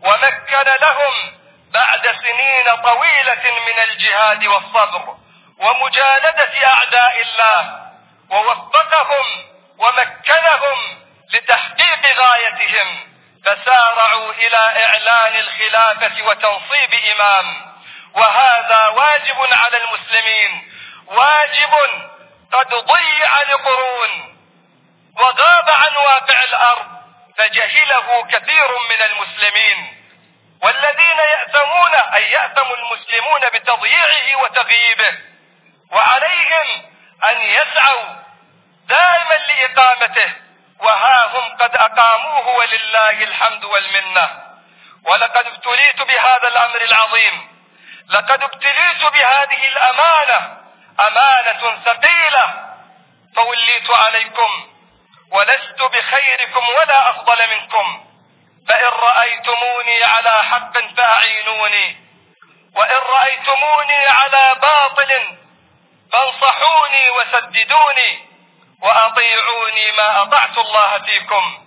ومكن لهم بعد سنين طويلة من الجهاد والصبر ومجالدة أعداء الله ووفقهم ومكنهم لتحقيق غايتهم فسارعوا إلى إعلان الخلافة وتنصيب إمام وهذا واجب على المسلمين واجب قد ضيع لقرون وغاب عن واقع الأرض فجهله كثير من المسلمين والذين يأثمون أي يأثم المسلمون بتضييعه وتغييبه وعليهم أن يسعوا دائما لإقامته وها هم قد أقاموه ولله الحمد والمنة ولقد ابتليت بهذا الأمر العظيم لقد ابتليت بهذه الأمانة أمانة ثقيلة فوليت عليكم ولست بخيركم ولا أفضل منكم فإن رأيتموني على حق فأعينوني وإن رأيتموني على باطل فانصحوني وسددوني وأطيعوني ما أطعت الله فيكم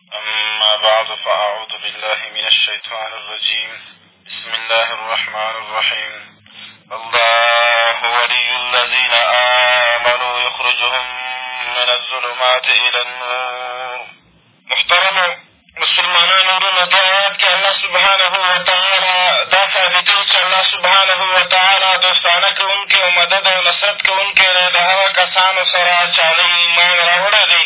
أما بعد فأعوذ بالله من الشيطان الرجيم بسم الله الرحمن الرحيم الله ولي الذين آمنوا يخرجهم من الظلمات إلى النور محترم مسلمانان ورونو دې آیات کښې الله سبحانه وتعالی دا ثابتوي چې الله سبحانه وتعالی دوستانه کوونکی او مدد او نصرت کوونکی دی د هغه کسانو سره چې هغوی ایمان راوړی دی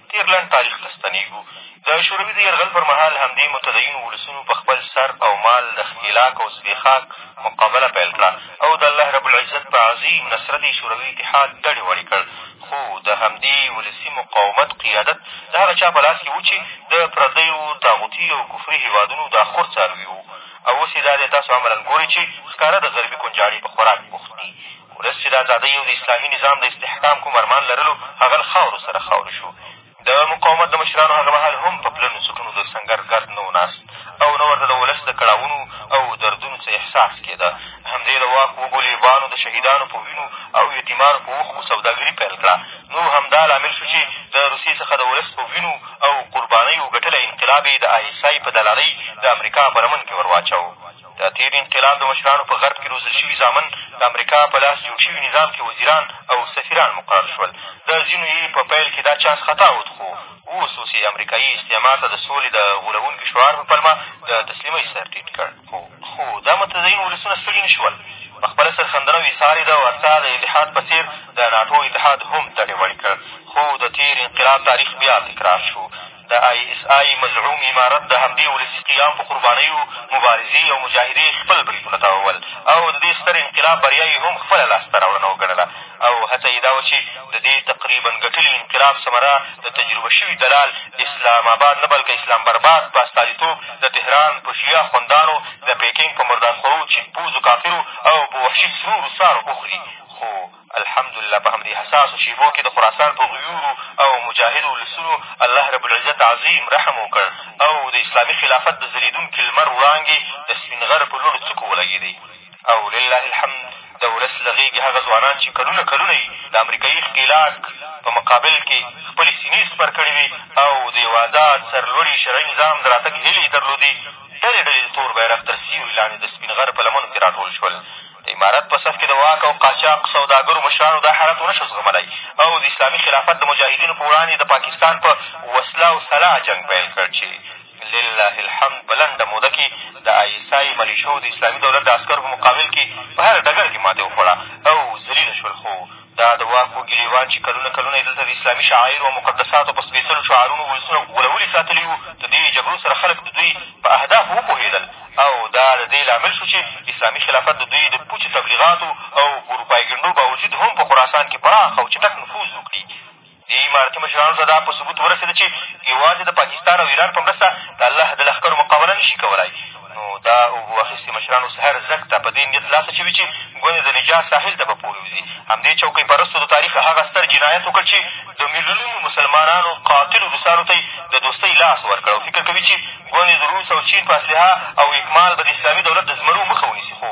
تېر لنډ تاریخ ته ستنېږو. د شوروي د یرغل پر مهال همدې متدینو ولسونو په خپل سر او مال د ښکېلاک او زبېښاک مقابله پیل کړه او د الله رب العزت په عظیم نصرت یې شوروي اتحاد دړې وړې کړ، خو د همدې ولسي مقاومت قیادت د هغه چا په لاس کښې وو چې د پردیو طاغوتي او کفري هېوادونو دا خور څاروي وو او اوس یې دا دی تاسو عملاً ګورئ چې ښکاره د غربي کونجاړې په خوراک بوخت دي ولس چې د ازادۍ او د اصلاحي نظام د استحکام کوم ارمان لرلو، هغه له خاورو سره خاورې شو. د مقاومت د مشرانو هغه مهال هم په پلنو څټونو د سنګر ګرد نه و ناست او نه ورته د ولس د کړاوونو او دردونو څه احساس کېده. همدې د واک وږو لېبانو د شهیدانو په وینو او یتیمانو په اوښکو سوداګري پیل کړه. نو همدا لامل شو چې د روسیې څخه د ولس په وینو او قربانیو ګټلی انقلاب یې د آی ایس آی په دلالۍ د امریکا په لمن کې ور واچاوه. د تېر انقلاب د مشرانو په غرب کښې روزل شوي زامن د امريکا په لاس جوړ شوي نظام کښې وزيران او سفيران مقرر شول د ځينو يې په پيل کښې دا چانس خطا اود خو اوس اوس يې امريکايي استعمار ته د سولې د غولوونکي شعار په پلمه د تسليمۍ سر ټيټ کړ خو خو دا متدين ولسونه ستړي نه شول په خپله سرښندنه او ايثار يې د ورسا د اتحاد په څېر د ناټو اتحاد هم دړې وړې کړ خو د تېر انقلاب تاريخ بيا تکرار شو د آی اس آی مزعوم امارت د همدې ولسي قیام په قربانیو مبارزې او مجاهدې خپل بریدونه تاوول او د دې ستر انقلاب بریا یې هم خپله لاسته راوړنه وګڼله او هڅه یې دا وه چې د دې تقریبا ګټلي انقلاب ثمره د تجربه شوي دلال اسلام اباد نه بلکه اسلام برباد په استازیتوب د تهران په شیعه خوندانو د پیکنګ په مردارخورو چینپوزو کافرو او په وحشي سرو روسانو وخوري خو الحمدالله په همدې حساسو شېبو کښې د خراسان په غیورو او مجاهدو ولسونو الله رب العزت عظیم رحم وکړ او د اسلامي خلافت د ځلېدونکي لمر وړانګې د سپین غر په لوړو څوکو ولګېدې او لله الحمد د ولس له غېږې هغه ځوانان چې کلونه کلونه یې د امریکایي ښکېلاک په مقابل کښې خپلې سینې سپر کړې وې او د یوه ازاد سرلوړي شرعي نظام د راتګ هیلې یې درلودې ډلې ډلې د تور بیرغ تر سیوري لاندې د سپین غر په لمنو کښې را ټول شول د امارت په صف کې د واک او قاچاق سوداګرو مشرانو دا حالت ونه شو زغملی او د اسلامي خلافت د مجاهدینو په وړاندې د پاکستان په وسله او سلاح جنګ پیل کړ چې لله الحمد په لنډه موده کې د آی ایس آی ملیشو د اسلامي دولت د عسکرو په مقابل کې په هر ډګر کې ماتې وخوړه او ذلیل شول خو دا د واک و ګرېوان چې کلونه کلونه یې دلته د اسلامي شعایرو او مقدساتو په سپېڅلو شعارونو ولسونه غولولي ساتلي وو، د دې جګړو سره خلک د دوی په اهدافو وپوهېدل او دا د دې لامل شو چې اسلامي خلافت د دوی د پوچو تبلیغاتو او اروپایګنډو باوجود هم په خراسان کې پراخ او چټک نفوذ وکړي. دې امارتي مشرانو ته دا په ثبوت ورسېده چې یوازې د پاکستان او ایران په مرسته د الله د لښکرو مقابله نه شي کولای نو دا اوبو اخیستې مشران اوس هر زک ته په دې نیت لاس اچوي چې ګوندې د نجات ساحل ته به پورې وځي همدې چوکۍ پرستو د تاریخ هغه ستر جنایت وکړ چې د میلیونونو مسلمانانو قاتلو روسانو ته د دوستۍ لاس ورکړ او فکر کوي چې ګوندې د روس او چین په اسلحه او اکمال به د اسلامي دولت د زمرو مخه ونیسي خو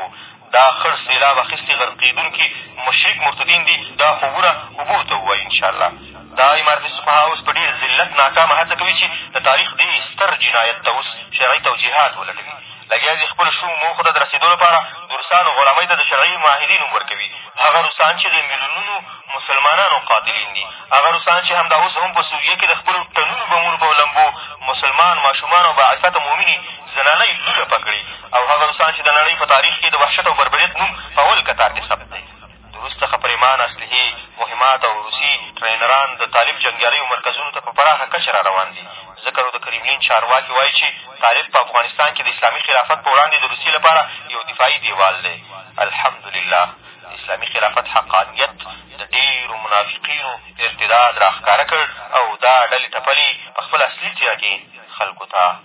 دا خړ سېلاب اخیستي غرقېدونکي مشرک مرتدین دي دا خوبونه اوبو ته ووایي ان شاء الله دا امارت سپها اوس په ډېر ذلت ناکامه هڅه کوي چې د تاریخ دې ستر جنایت ته اوس شرعي توجیهات ولټوي لګیا دي خپلو شومو موخو ته د رسېدو لپاره د روسانو غلامۍ ته د شرعي معاهدې نوم ورکوي هغه روسان چې د میلیونونو مسلمانانو قاتلین دي هغه روسان چې همدا اوس هم په سوریه کې د خپلو ټنونو بمونو په لمبو مسلمان ماشومان او باعفته مؤمنې زنانۍ لوله پکړې او هغه روسان چې د نړۍ په تاریخ کې د وحشت او بربریت نوم په اول کتار کې ثبت دی. د روس څخه پرېمان اسلحې، مهمات او روسي ټرېنران د طالب جنګیالیو مرکزونو ته په پراخه کچه را روان دي، ځکه نو د کریملین چارواکي وایي چې طالب په افغانستان کې د اسلامي خلافت په وړاندې د روسیې لپاره یو دفاعي دېوال دی. الحمدلله د اسلامي خلافت حقانیت د ډېرو منافقینو ارتداد را ښکاره کړ او دا ډلې ټپلې په خپله اصلي څېره کې خلکو ته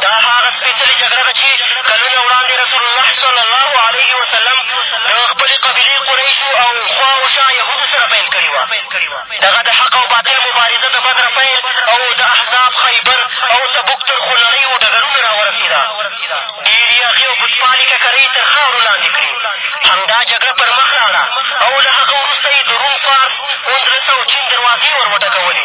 دا هغه سپېڅلې جګړه ده چې کلونه وړاندې رسول الله صلی الله علیه وسلم د خپلې قبیلې قریشو او خوا او شا یهودو سره پیل کړې وه. دغه د حق او باطل مبارزه د بدر پیل او د احزاب، خیبر او تبوک تر خونړیو ډګرونو را ورسېده. ډېرې هغې او بتپالې ککرۍ یې تر خاورو لاندې کړې. همدا جګړه پر مخ لاړه او له هغه وروسته یې د روم، فارس، اندلس او چین دروازې ور وټکولې.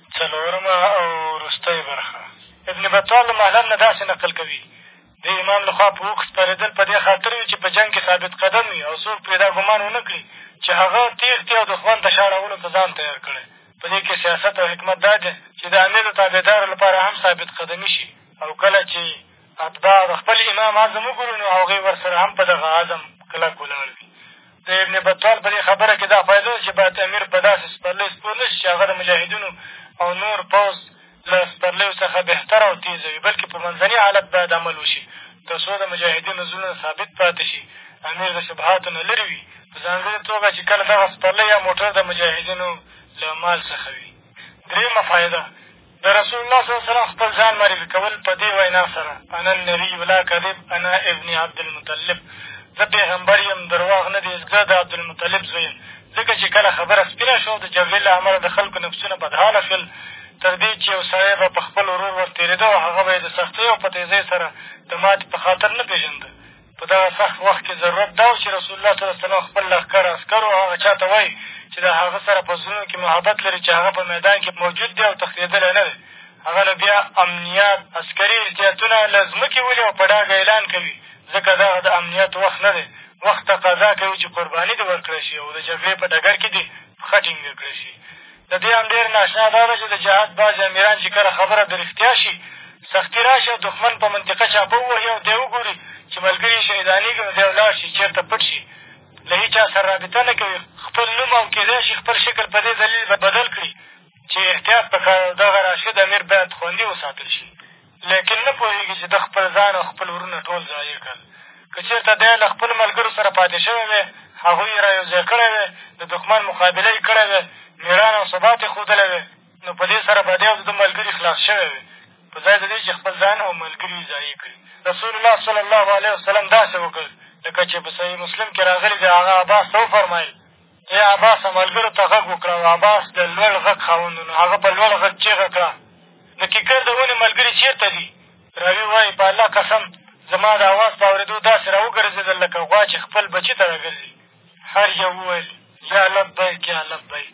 څلورمه او وروستۍ برخه ابن بطال له مهلب نه داسې نقل کوي د امام له خوا په اوښ سپرېدل په دې خاطر وي چې په جنګ کښې ثابت قدم وي او څوک پرې دا ګمان ونه کړي چې هغه تېښتې او دښمن ته شا اړولو ته ځان تیار کړی په دې کښې سیاست او حکمت دا دی چې د امیر د تابعدارو لپاره هم ثابت قدمي شي او کله چې اتباع د خپل امام عزم وګورو نو هغوی ورسره هم په دغه عزم کلک ولاړ وي د ابن بطال په دې خبره کښې دا فایده ده چې باید امیر په داسې سپرلیو سپور نه شي چې هغه د مجاهدینو او نور پوځ له سپرلیو څخه بهتره او تېزه وي بلکې په منځني حالت باید عمل وشي تر څو د مجاهدینو زړونه ثابت پاتې شي امیر د شبهاتو نه لرې وي په ځانګړې توګه چې کله دغه سپرلی یا موټر د مجاهدینو له مال څخه وي درېیمه فایده د رسول الله صلی الله علیه وسلم خپل ځان معرفي کول په دې وینا سره، انا النبي لا کذب انا ابن عبدالمطلب، زه پېغمبر یم، درواغ نه دي، زه د عبدالمطلب زوی یم. ځکه چې کله خبره سپینه شوه او د جګړې له امله د خلکو نفسونه بدحاله شول، تر دې چې یو سړی به په خپل ورور ورتېرېده او هغه به یې د سختۍ او په تېزۍ سره د ماتې په خاطر نه پېژنده، په دغه سخت وخت کښې ضرورت دا ؤ چې رسول الله صلی الله علیه وسلم خپل لښکر، عسکرو او هغه چا ته ووايي چې د هغه سره په زړونو کښې محبت لري چې هغه په میدان کښې موجود دی او تښتېدلی نه دی. هغه نو بیا امنیات، عسکري احتیاطونه، له ځمکې ولي او په ډاګه اعلان کوي، ځکه دغه د امنیت وخت نه دی، وخت تقاضا کوي چې قرباني دې ورکړی شي او د جګړې په ډګر کښې دې پښه ټینګه کړی شي. له دې هم ډېره ناشنا دا ده چې د جهاد بعضې امیران چې کله خبره د رښتیا شي سختي را شي او دښمن په منطقه چاپه ووهي او دی وګوري چې ملګري یې شهیدانېږي نو دی ولاړ شي چېرته پټ شي له هېچا سره رابطه نه کوي خپل نوم او کېدای شي خپل شکل په دې دلیل بدل کړي چې احتیاط په کار او دغه راشد امیر باید خوندي وساتل شي لیکن نه پوهېږي چې ده خپل ځان او خپل وروڼه ټول ضایع کړل. که چېرته دی له خپلو ملګرو سره پاتې شوی وای، هغوی یې را یو ځای کړی وای، د دښمن مقابله یې کړې وای، مېړانه او ثبات یې ښودلی وای، نو په دې سره به دی او د ده ملګري خلاص شوی وای، په ځای د دې چې خپل ځان او ملګري یې ضایع کړي. رسول الله صلی الله علیه وسلم داسې وکړل لکه چې په صحیح مسلم کښې راغلي دي هغه عباس ته وفرمایل. ای عباسه! ملګرو ته غږ وکړه او عباس د لوړ غږ خاوند و، نو هغه په لوړ غږ چېغه کړه، د کیکر د ونې ملګري چېرته دي؟ راوي وایي، په الله قسم! زما د اواز په اورېدو داسې را وګرځېدل لکه غوا چې خپل بچي ته را ګرځي. هر یو وویل، یا لبیک یا لبیک.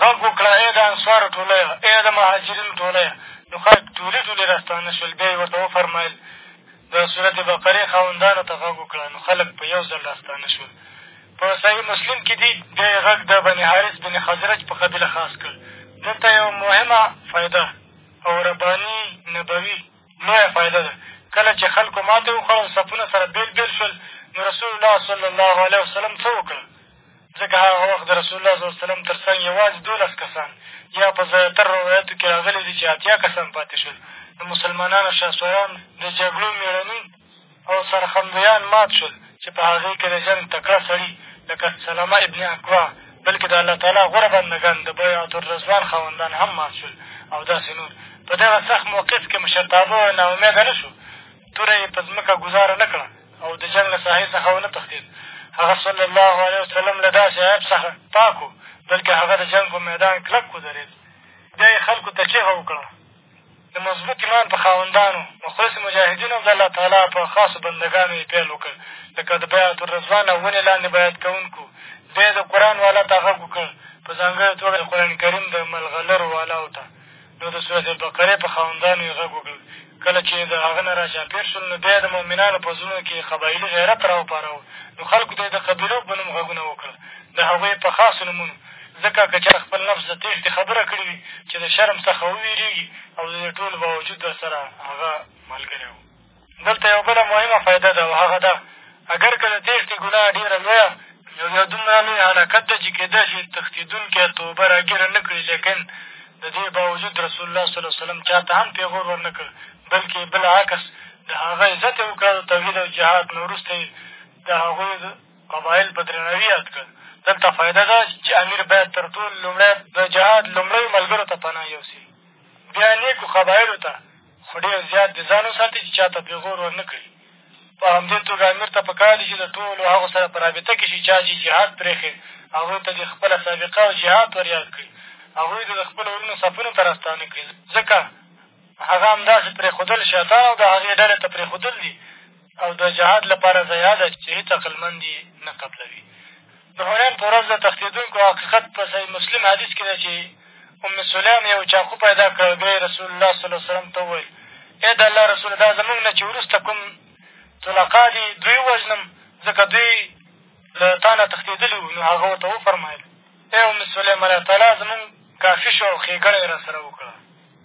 غږ وکړه ای د انصارو ټولیه ای د مهاجرینو ټولیه نو خلک ټولي ټولي را ستانه شول بیا یې ورته وفرمایل د صورت بقرې خاوندانو ته غږ وکړه نو خلک په یو ځل را ستانه شول په صحیح مسلم کې دي بیا یې غږ د بني حارث بن خزرج په قبیله خاص کړ دلته یوه مهمه فایده او رباني نبوي لویه فایده ده کله چې خلکو ماتې وخوړل صفونه سره بېل بېل شول نو رسول الله صلی الله علیه وسلم څه وکړل ځکه هغه وخت د رسول الله صلی الله علیه وسلم تر څنګ یوازې دولس کسان یا په زیاترو روایتو کښې راغلي دي چې اتیا کسان پاتې شول د مسلمانانو شهسواران د جګړو مېړني او سرښندویان مات شول چې په هغې کښې د جنګ تکړه سړي لکه سلامه ابن اکوا بلکې د الله تعالی غوره بندګان د بیعت الرضوان خاوندان هم مات شول او داسې نور په دغه سخت موقف کښې مشرتابه ناامیده نه شو توره یې په ځمکه ګزاره نه کړه او د جنګ له ساحې څخه ونه تښتېد، هغه صلی الله علیه وسلم له داسې عیب څخه پاک و، بلکې هغه د جنګ په میدان کلک ودرېد. بیا یې خلکو ته چېغه وکړه، د مضبوط ایمان په خاوندانو، مخلصو مجاهدینو او د الله تعالی په خاصو بندګانو یې پیل وکړ، لکه د بیعة الرضوان او ونې لاندې بیعت کوونکو. بیا یې د قرآن والا ته غږ وکړ، په ځانګړې توګه د قرآنکریم د ملغلرو والاو ته. نو د سورت البقرې په خاوندانو یې غږ وکړ کله چې د هغه نه راچاپېر شول نو بیا یې د مؤمنانو په زړونو کښې قبایلي غیرت را وپاراوه نو خلکو ته یې د قبیلو په نوم غږونه وکړل د هغوی په خاصو نومونو ځکه که چا خپل نفس د تېښتې خبره کړې وي چې د شرم څخه ووېرېږي او د دې ټولو باوجود ورسره هغه ملګری و دلته یوه بله مهمه فایده ده او هغه دا اګر که د تېښتې ګناه ډېره لویه او یا دومره لوی هلاکت ده چې کېدای شي تښتېدونکی توبه راګېره نه کړي لیکن د دې باوجود رسول الله صلی الله وسلم چا ته هم پېغور ور نه کړ بلکې بل عکس د هغه عزت یې وکړ د توحید او جهاد نه وروسته یې د هغوی قبایل په درناوي یاد کړل دلته فایده ده چې امیر باید تر ټول لومړی د جهاد لومړیو ملګرو ته پناه یوسي بیا نیکو قبایلو ته خو ډېر زیات دې ځان وساتي چې چا ته پېغور ور نه کړي. په همدې توګه امیر ته په کار دي چې له ټولو هغو سره په رابطه کښې شي چا چې جهاد پرېښی، هغوی ته دې خپله سابقه او جهات ور یاد کړي، هغوی دې د خپلو وروڼو صفونو ته راستانه کړي، ځکه هغه همداسې پرېښودل شیطان او د هغې ډلې ته پرېښودل دي او د جهاد لپاره ضیعه ده چې هېڅ عقلمند یې نه قبلوي. د حنین په ورځ د تښتېدونکو حقیقت په صحیح مسلم حدیث کښې دی چې ام سلیم یو چاقو پیدا کړ او بیا یې رسول الله صلی الله وسلم ته وویل ای د الله رسوله دا زمونږ نه چې وروسته کوم طلقا دي دوی ووژنم ځکه دوی له تا نه تښتېدلي وو نو هغه ورته وفرمایل ای ام سلیم الله تعالی زمونږ کافي شو او ښېګڼه یې را سره وکړه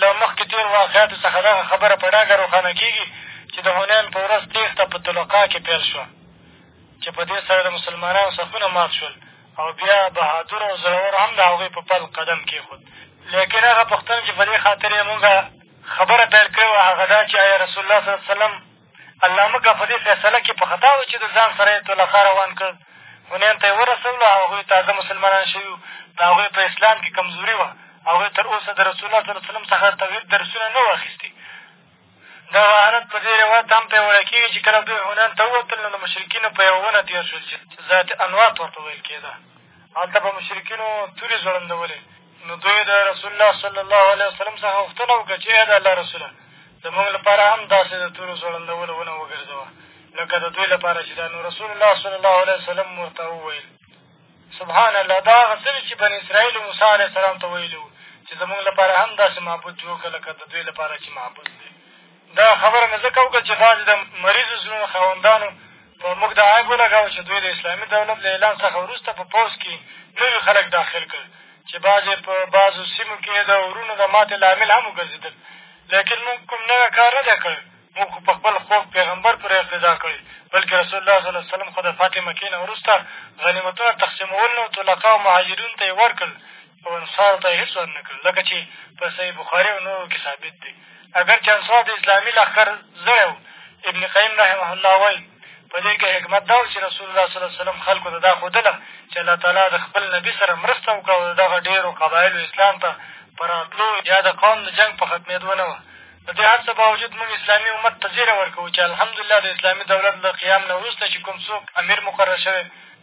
له مخکې تېرو واقعاتو څخه دغه خبره په ډاګه روښانه کېږي چې د حنین په ورځ تېښته په طلقاء کې پیل شوه چې په دې سره د مسلمانانو صفونه مات شول او بیا بهادرو او زړورو هم د هغوی په پل قدم کېښود لیکن هغه پوښتنه چې په دې خاطر یې مونږ خبره پیل کړې وه هغه دا چې ایا رسول الله صلی وسلم علامه که په دې فیصله کښې په خطا و چې د ځان سره یې طلقا روان کړ هنین ته یې ورسولو هغوی تازه مسلمانان شوي وو د هغوی په اسلام کښې کمزوري وه هغوی تر اوسه د رسول الله صلی وسلم څخه توحید درسونه نه وو اخیستي دغه حالت په دې روایت هم پیاوړی کېږي چې کله دوی هنین ته ووتل نو د مشرکینو په یوه ونه تېر شول چې ذات انواط ورته ویل کېده هلته به مشرکینو تورې ځوړندولې نو دوی د رسول الله صلی الله علیه وسلم څخه غوښتنه وکړه چې ای د الله رسوله زموږ لپاره هم داسې د تورو ځوړندولو ونه وګرځوه لکه د دوی لپاره چې دا نو رسول الله صلی الله علیه وسلم ورته وویل سبحان الله دا هغه څه چې بني اسرائیلو موسی علیه السلام ته ویلي وو چې زموږ لپاره هم داسې معبود جوړ کړه لکه د دوی لپاره چې معبود دی دا خبره مې ځکه وکړه چې بعضې د مریضو زړونو خاوندانو په موږ دا عیب ولګاوه چې دوی د اسلامي دولت له اعلان څخه وروسته په پوځ کښې نوي خلک داخل کړل چې بعضې په بعضو سیمو کښې د ورونو د ماتې لامل هم وګرځېدل لیکن موږ کوم نوی کار نه دی کړی موږ خو په خپل خوږ پیغمبر پورې اقتدا کړې بلکې رسول الله صلی الله وسلم خو د فتح مکې نه وروسته غنیمتونه تقسیمول نو طلقا او مهاجرینو ته یې ورکړل او انصارو ته یې هېڅ ور نه کړل، لکه چې په صحیح بخاري او نورو کې ثابت دی. اګر چې انصار د اسلامي لښکر زړی وو، ابن قیم رحمه الله وایي، په دې کې حکمت دا و چې رسول الله صلی الله علیه وسلم خلکو ته دا ښودله چې الله تعالی د خپل نبي سره مرسته وکړه او د دغه ډېرو قبایلو اسلام ته په راتلو یا د قوم د جنګ په ختمېدو نه وه. د دې هر څه باوجود موږ اسلامي امت ته زېری ورکوو چې الحمدلله د اسلامي دولت له قیام نه وروسته چې کوم څوک امیر مقرر شوی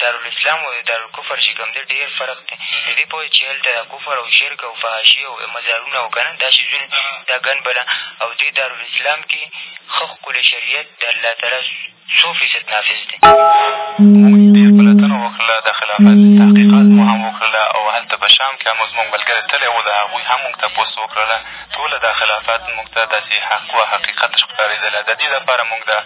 دارالاسلام او د دارالکفر چې کوم دی ډېر فرق دی د دې په وجه چې هلته دا کفر او شرک او فحاشي او مزارونه او که نه دا څیزونه دا ګن بلا او دې دارالاسلام کې ښه ښکلی شریعت د الله تعالی څو فیصد نافظ دی موږ ډېر پلټنه وکړله د خلافت تحقیقات مو هم وکړله او هلته په شام کښې هم زموږ ملګری تللی و له هغوی هم موږ تپوس وکړله ټوله دا خلافت موږ ته داسې حق و حقیقت ښکارېدله د دې لپاره موږ دا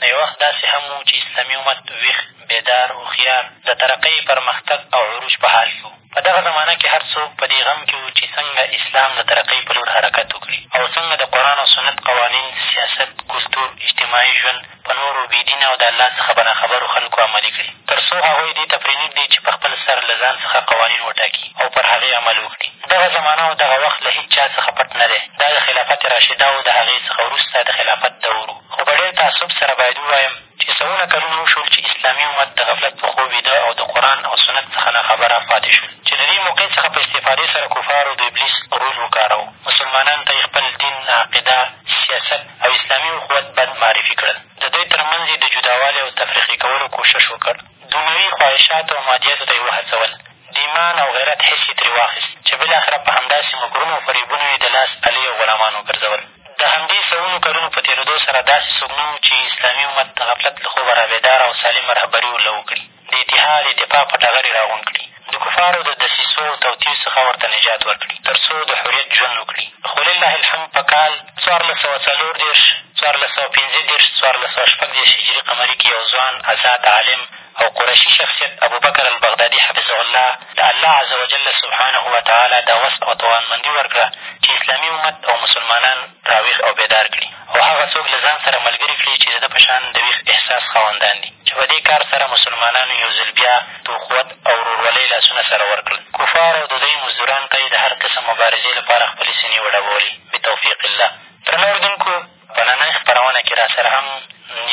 نو یو وخت داسې هم وو چې اسلامي امت ویښ، بېدار، هوښیار، د ترقۍ، پرمختګ او عروج په حال کښې وو. په دغه زمانه کښې هر څوک په دې غم کښې وو چې څنګه اسلام د ترقۍ په لور حرکت وکړي او څنګه د قرآن او سنت قوانین، سیاست، کلتور، اجتماعي ژوند په نورو بې دینه او د الله څخه په ناخبرو خلکو عملي کړي تر څو هغوی دې ته پرېنږدي چې په خپل سر له ځان څخه قوانین وټاکي او پر هغې عمل وکړي. دغه زمانه او دغه وخت له هېچا څخه پټ نه دی. دا د خلافت راشده او د هغې څخه وروسته د خلافت دور وو. خو په ډېر تأسف سره باید ووایم چې سوونه کلونه وشول چې اسلامي امت د غفلت په خوب ویده او د قرآن او سنت څخه ناخبره پاتې شول چې د دې موقع څخه په استفادې سره کفارو د ابلیس رول وکاراوه، مسلمانانو ته یې خپل دین، عقیده، سیاست او اسلامي اخوت بد معرفي کړل، د دوی تر منځ یې د جداوالي او تفرقې کولو کوشش وکړ، دنیوي خواهشاتو او مادیاتو ته یې وهڅول. دایمان او غیرت حس یې ترې واخیست، چې بالاخره په همداسې مکرونو او فریبونو یې د لاس الې او غلامان وګرځول. د همدې سوونو کلونو په تېرېدو سره داسې څوک نه وو، چې اسلامي امت د غفلت له خوبه رابېداره او سالمه رهبري ورله وکړي، د اتحاد، اتفاق په ټغر یې راغونډ کړي، د کفارو د دسیسو او توطیو څخه ورته نجات ورکړي، تر څو د حریت ژوند وکړي. خو لله الحمد په کال، څوارلس سوه څلور دېرش، څوارلس سوه پېنځه دېرش، څوارلس سوه شپږ دېرش هجري قمري کې یو ځوان، ازاد، عالم، او قرشي شخصیت ابوبکر البغدادي حفظه الله ته الله عز وجل سبحانه وتعالی دا وس او توانمندي ورکړه چې اسلامي امت او مسلمانان راویښ او بیدار کړي او هغه څوک له ځان سره ملګري کړي چې د ده په شان د ویښ احساس خاوندان دي چې په دې کار سره مسلمانانو یو ځل بیا د اخوت او ورورولۍ لاسونه سره ورکړل کفار او د دوی مزدوران ته یې د هر قسم مبارزې لپاره خپلې سینې وډبولې بتوفیق الله درنو اورېدونکو په ننۍ خپرونه کې راسره هم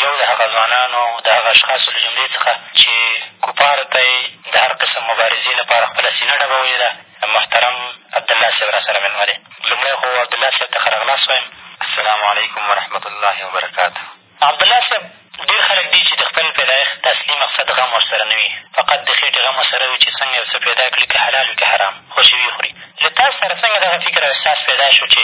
یو د هغه ځوانانو او د هغه اشخاصو له جملې څخه چې کفارو ته یې د هر قسم مبارزې لپاره خپله سینه ډبولې ده محترم عبدالله صاحب راسره مېلمه دی لومړی خو عبدالله صاحب ته ښه راغلاست وایم السلام علیکم ورحمت الله وبرکاته عبدالله صاحب ډېر خلک دي چې د خپل پیدایښت د اصلي مقصد غم ورسره نه وي فقط د خېټې غم ورسره وي چې څنګه یو څه پیدا کړي که حلال وي که حرام خو چې ویې خوري له تاسو سره څنګه دغه فکر او احساس پیدا شو چې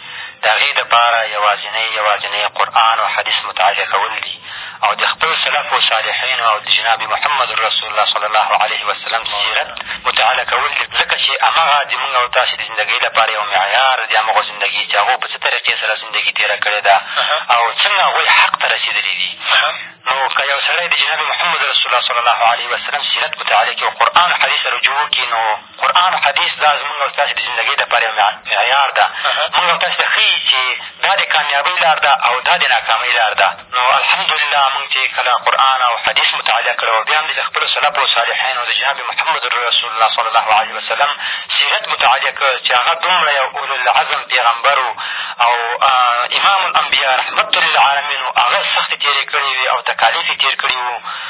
د هغې دپاره یوازینۍ یوازینۍ قرآن او حدیث مطالعه کول دي او د خپلو سلفو صالحینو او د جناب محمد رسول الله صلی الله علیه وسلم سیرت مطالعه کول دي ځکه چې همغه د مونږ او تاسې د زندګۍ لپاره یو معیار دي همغو زندګي چې هغو په څه طریقې سره زندګي تېره کړې ده او څنګه هغوی حق ته رسېدلي دي نو که یو سړی د جناب محمد رسول الله صلی الله علیه وسلم سیرت مطالعه کړي او قرآن حدیث ته رجوع وکړي نو قرآن او حدیث دا زمونږ او ستاسې د زندګۍ دپاره یو معیار ده مونږ او تاسې ته ښيي چې دا د کامیابۍ لار ده او دا د ناکامۍ لار ده نو الحمدلله مونږ چې کله قرآن او حدیث مطالعه کړو او بیا هم دې د خپلو سلفو صالحینو د جناب محمد رسول الله صلی الله علیه وسلم سیرت مطالعه کړ چې هغه دومره یو اولوالعزم پیغمبر او امام الانبیا رحمت للعالمین هغه سختې تېرې کړې وې او تکالیف یې تېر کړي وو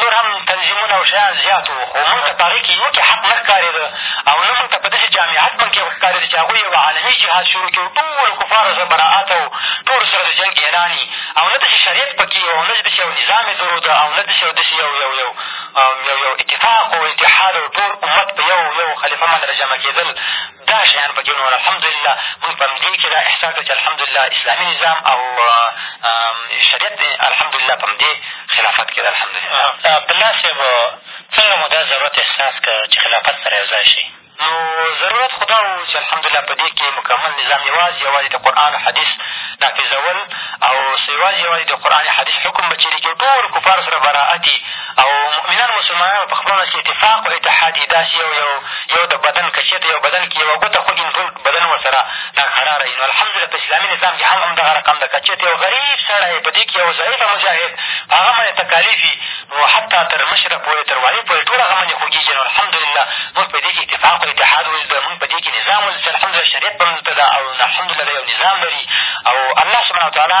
نور هم تنظیمونه او شیان زیات وو، خو مونږ ته په هغې کې یو کې حق نه ښکارېده او نه مونږ ته په داسې جامعت مونږ کې ښکارېده چې هغوی یو عالمي جهاد شروع کړي او ټولو کفارو سره برائت او ټولو سره د جنګ اعلان وي او نه داسې شریعت په کې او نه داسې یو نظام یې درلوده او نه داسې او داسې یو یو یو یو یو اتفاق او اتحاد او ټول امت په یو یو خلیفه باندې راجمع کېدل دا شیان په کې نو الحمدلله مونږ په همدې کښې دا احساس ده چې الحمدلله اسلامي نظام او شریعت الحمدلله په همدې خلافت کښې ده الحمدلله عبدالله صاحب څنګه مو دا ضرورت احساس کړ چې خلافت سره یو ځای شئ نو ضرورت خو دا و چې الحمدلله په دې کښې مکمل نظام یوازې یوازې د قرآن او حدیث نافظول او یوازې یوازې د قرآن حدیث حکم به چېرې کښې ټول کفارو سره براعت او مؤمنانو مسلمانانو په خپل منځ کښې اتفاق او اتحاد يې داسې يو يو يو د بدن که چېرته يو بدن کښې يوه ګوته خوږي نو ټول بدن ورسره دا کراره وي نو الحمدالله په اسلامي نظام کښې هم همدغه رقم ده که چېرته يو غريب سړی په دې کښې يو ضعيفه مجاهد په هغه باندې تکاليف وي نو حتی تر مشره پورې تر والي پورې ټول هغه باندې خوږېږي نو الحمدالله موږ په دې کښې اتفاق او اتحاد ولې ده موږ په دې کښې نظام ولې چې الحمدالله شريعت په موږ ته ده او الحمدالله دا يو نظام لري او الله سبحانه وتعالی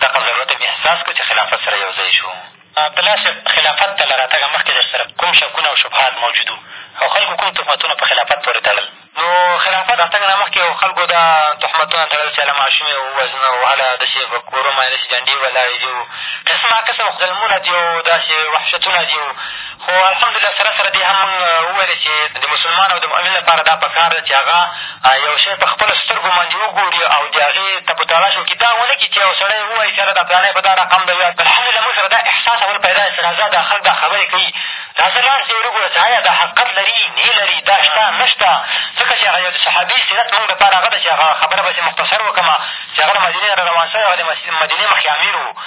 دغه ضرورت مې احساس کړ چې خلافت سره یو ځای شو. عبدالله صاحب! خلافت ته له راتګه مخکې در سره کوم شکونه او شبهات موجود وو او خلکو کوم تهمتونه په خلافت پورې تړل؟ نو خلافت له راتګ نه مخکې یو خلکو دا تهمتونه تړل چې هله ماشوم یې ووژنه او هله داسې په کورو باندې داسې جنډې ولاړې دي او قسماقسم ظلمونه دي او داسې وحشتونه دي او خو الحمدلله سره سره دې هم مونږ وویل چې د مسلمان او د مؤمن لپاره دا په کار ده چې هغه یو شی په خپلو سترګو باندې وګوري او د هغې ته په تالا شو کي دا ونه کړي چې یو سړی ووایي چې یاره دا پلانی په دا رقم ده یا الحمدلله مونږ سره دا احساس اول پیدا چې راځه دا خلک دا خبرې کوي راځه لاړ ځې وګوره چې ایا دا حقیقت لري نه لري دا شته نه شته ځکه چې هغه یو د صحابي سیرت مونږ لپاره هغه ده چې هغه خبره به چې مختصر وکړم چې هغه د مدینې نه روان شوی هغه د مدینې مخکې امیر و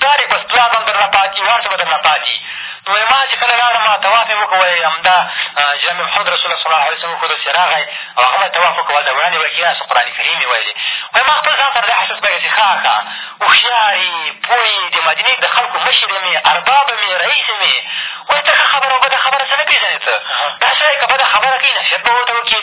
پلارې بس دعا به هم درنه پاتي وي او هر څه به درنه پاتي وي نو وایم ما چې کله لاړم طواف مې وکړو وایم همدا جناب محمد رسول الله صلی الله علیه وسلم وښودل چې راغی او هغه ما طواف وکړو هلته وړاندې به کېناستو قرآن کریم یې ویلې وایم ما خپل ځان سره دا حساس کړی چې ښه ښه هوښیار یې پوه یې د مدینې د خلکو مشر یم یې ارباب یم یې رئیس یم یې وایي ته ښه خبره او بده خبره څه نه پېژنې ته دا سړی که بده خبره کوي نصیحت به ورته وکړې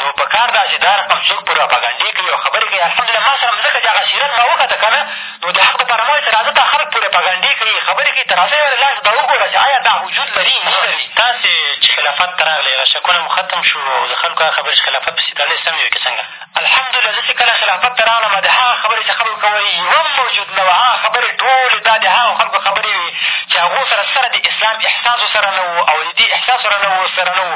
نو په کار ده چې دا رقم څوک پروپاګنډې کوي او خبرې کوي الحمدلله ما سره هم ځکه چې هغه سیرت ما وکته که نه نو د حق دپاره ما ویل چې راځه دا خلک پروپاګنډې کوي خبرې کوي ته راځه یوه لاس دا وګوره چې ایا دا وجود لري نه لري تاسې چې خلافت ته راغلې هغه شکونه مو ختم شو او د خلکو هغه خبرې چې خلافت پسې تړلې سمې وې که څنګه الحمدلله زه چې کله خلافت ته راغلم د هغه خبرې چې خلکو کولې یوه هم موجود نه وه هغه خبرې ټولې دا د هغو خلکو خبرې وې چې هغو سره سره د اسلام احساس ورسره نه و او د دې احساس ورسره نه و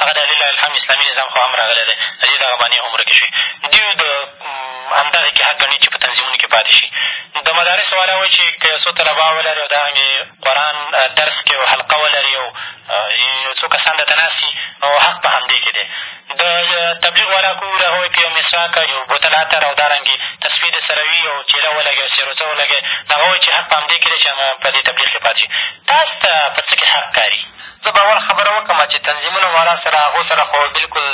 هغه د لله الحمد اسلامي نظام خو هم راغلی دی، د دې دغه بانې هم ورکې شوې. دیو د همدغې کې حق ګڼي چې په تنظیمونو کې پاتې شي. د مدارسو والا وایي چې که یو څو طلبا ولرې او دارنګې قرآن درس کې یو حلقه ولرې او یو څو کسان درته ناست وي نو حق په همدې کې دی. د تبلیغ والا که وګورې هغه وایي که یو مسواک یو بوتل عطر او دارنګې تسبیح در سره وي او چېله ولګوې او سېروڅه ولګوې نو هغه وایي چې حق په همدې کې دی چې په دې تبلیغ کې پاتې شي. تاسو ته په څه کې حق ښکاري؟ زه به اول خبره وکړم چې تنظیمونه والا سره هغو سره خو بلکل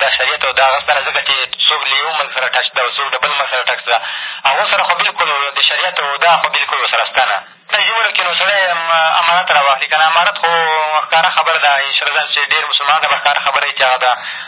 دا شریعت او دا هغه شته نه ځکه چې څوک له یو ملک سره ټچ ده او څوک له بل ملک سره ټچ ده هغو سره خو بلکل د شریعت او دا خو بلکل ورسره شته نه تنظیمونو کښې نو سړی امارت را واخلي که نه امارت خو ښکاره خبره ده انشاءالله چې ډېر مسلمانانو ته به ښکاره خبره وي چې هغه ده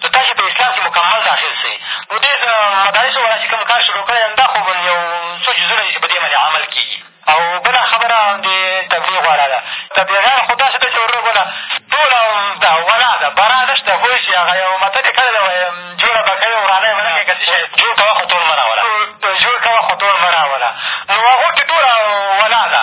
نو تاسې په اسلام کښې مکمل داخل شئ نو دې مدارسو والا چې کوم کار شروع کړی همدا خو یو څو جزونه دي چې په دې باندې عمل کېږي او بله خبره د تبلیغ والا ده تبلیغیان خو داسې ده چې ورور ګله ټوله ده ولا ده برا نه شته پوه شي هغه یو متل یې کړی ده وایي جوړه به کوې ورانه یې به نه کوې که څه شی جوړ کوه خو تول مه راوله جوړ کوه خو تول مه راوله نو هغو کښې ټوله ولا ده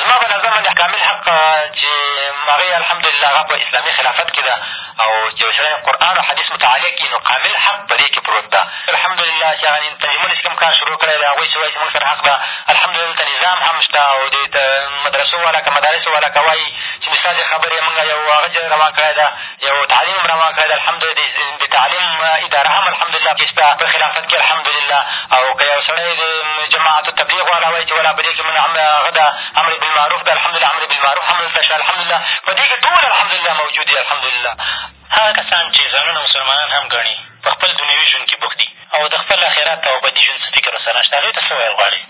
زما په نظر باندې کامل حق چې هغې الحمدلله هغه په اسلامي خلافت کښې ده او چې یو سړی قرآن او حدیث مطالعه کړي نو کامل حق په دې کښې پروت ده الحمدلله چې هغه تنظیمونه چې کوم کار شروع کړی دی هغوی چې وایي چې مونږ سره حق ده الحمدلله دلته نظام هم شته او د مدرسو والا که مدارسو والا که وایي چې مثال دې خبرې مونږ یو هغه ځای روان کړی ده یو تعلیم هم روان کړی دی الحمدلله د تعلیم اداره هم الحمدلله کښې شته په خلافت کښې الحمدلله او که یو سړی د جماعت تبلیغ والا وایي چې ولا په دې کښې مونږ هم هغه ده امر بالمعروف ده الحمدلله امر بالمعروف هم دلته شته الحمدلله په دې کښې ټول الحمدلله موجود دي الحمدلله هغه کسان چې ځانونه مسلمانان هم ګڼي په خپل دنیوي ژوند کښې بوخت دي او د خپل اخرت او ابدي ژوند څه فکر ورسره نشته هغوی ته څه ویل غواړې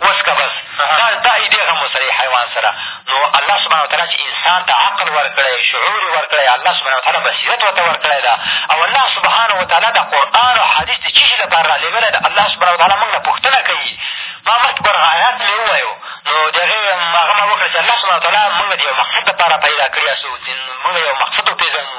وس که بس دا دا یې ډېر غم و سړی حیوان سره نو الله سبحانه وتعالی چې انسان ته عقل ورکړی شعور یې ورکړی الله سبحانه وتعالی بصیرت ورته ورکړی ده او الله سبحانه وتعالی د قرآن او حدیث د چي شي لپاره را لېږلی ده الله سبحانه وتعالی موږ نه پوښتنه کوي ما مخکې پر آیات مې ووایو نو د هغې هغه ما وکړه چې الله سبحانه وتعالی موږ د یو مقصد لپاره پیدا کړي یاستو موږ یو مقصد وپېژنو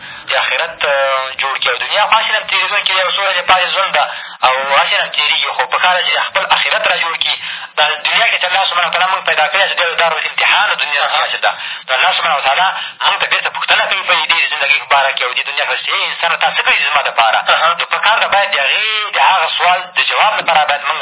چې اخرت جوړ کړي او دنیا خو هسې نه تېرېدونکې ده یو څو ورځې پاتې ژوند ده او هسې نه تېرېږي خو په کار ده چې خپل اخرت را جوړ کړي دا دنیا کښې چې الله سبحانه وتعالی مونږ پیدا کړي چې دا دارالامتحان د دنیا چې ده نو الله سبحانه وتعالی مونږ ته بېرته پوښتنه کوي په دې زندګۍ په باره کښې او دې دنیا کښې چې ای انسانه تا څه کړي دي زما دپاره نو په کار ده باید د هغې د هغه سوال د جواب لپاره باید مونږ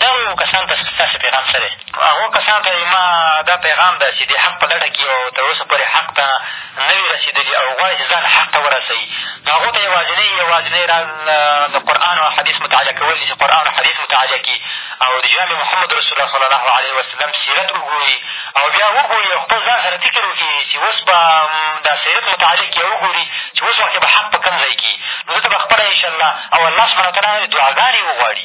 دغو کسانو ته ستاسې پیغام څه دی؟ هغو کسانو ته زما دا پیغام ده چې د حق په لټه کي او تر اوسه پورې حق ته نه وي رسېدلي او غواړي چې ځان حق ته ورسوي، نو هغو ته یوازینۍ یوازینۍ راز د قرآن او حدیث مطالعه کول دي چې قرآن او حدیث مطالعه کړي او د جناب محمد رسول الله صلی الله علیه وسلم سیرت وګوري او بیا وګوري او خپل ځان سره فکر وکړي چې اوس به دا سیرت مطالعه کړي او وګوري چې اوس وخت کښې به حق په کوم ځای کښې وي، نو دلته به خپله انشاءالله او الله سبحانه وتعالی نه دعاګانې وغواړي.